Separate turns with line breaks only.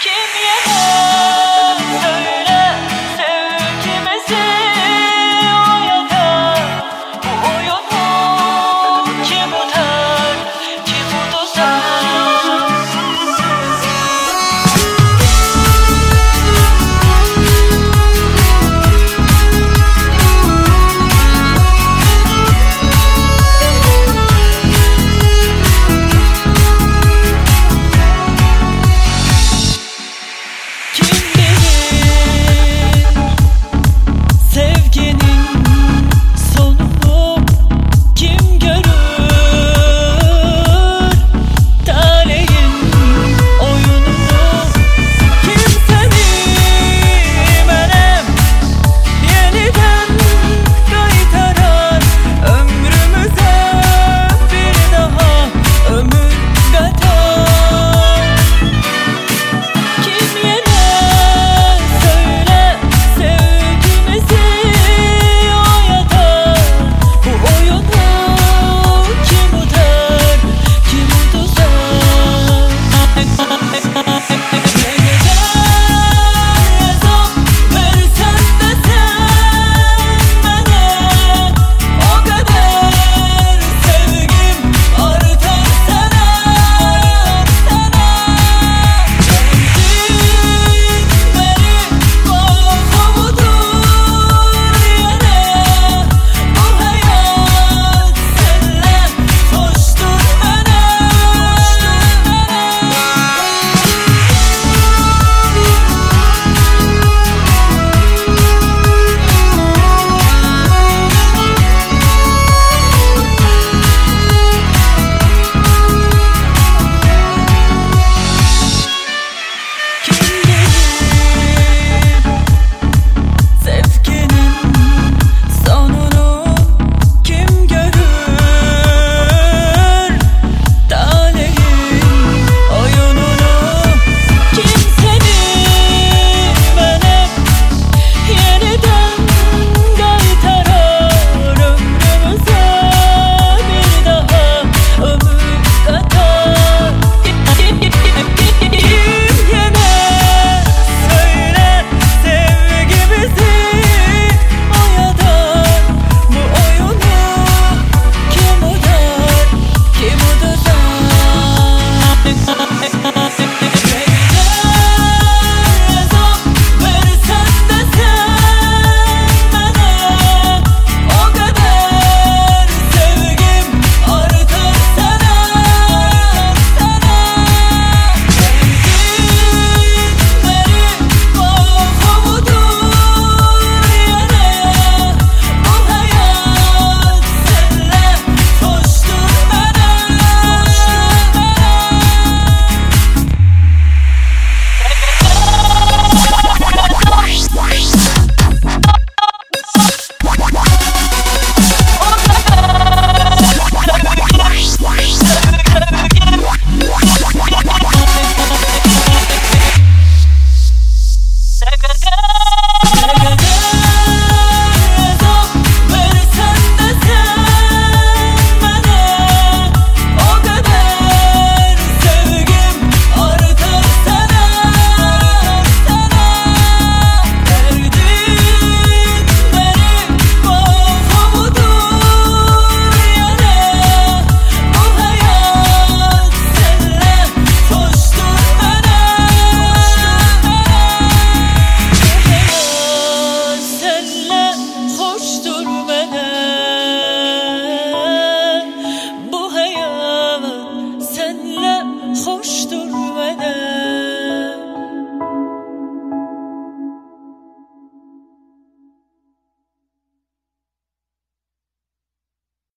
Give me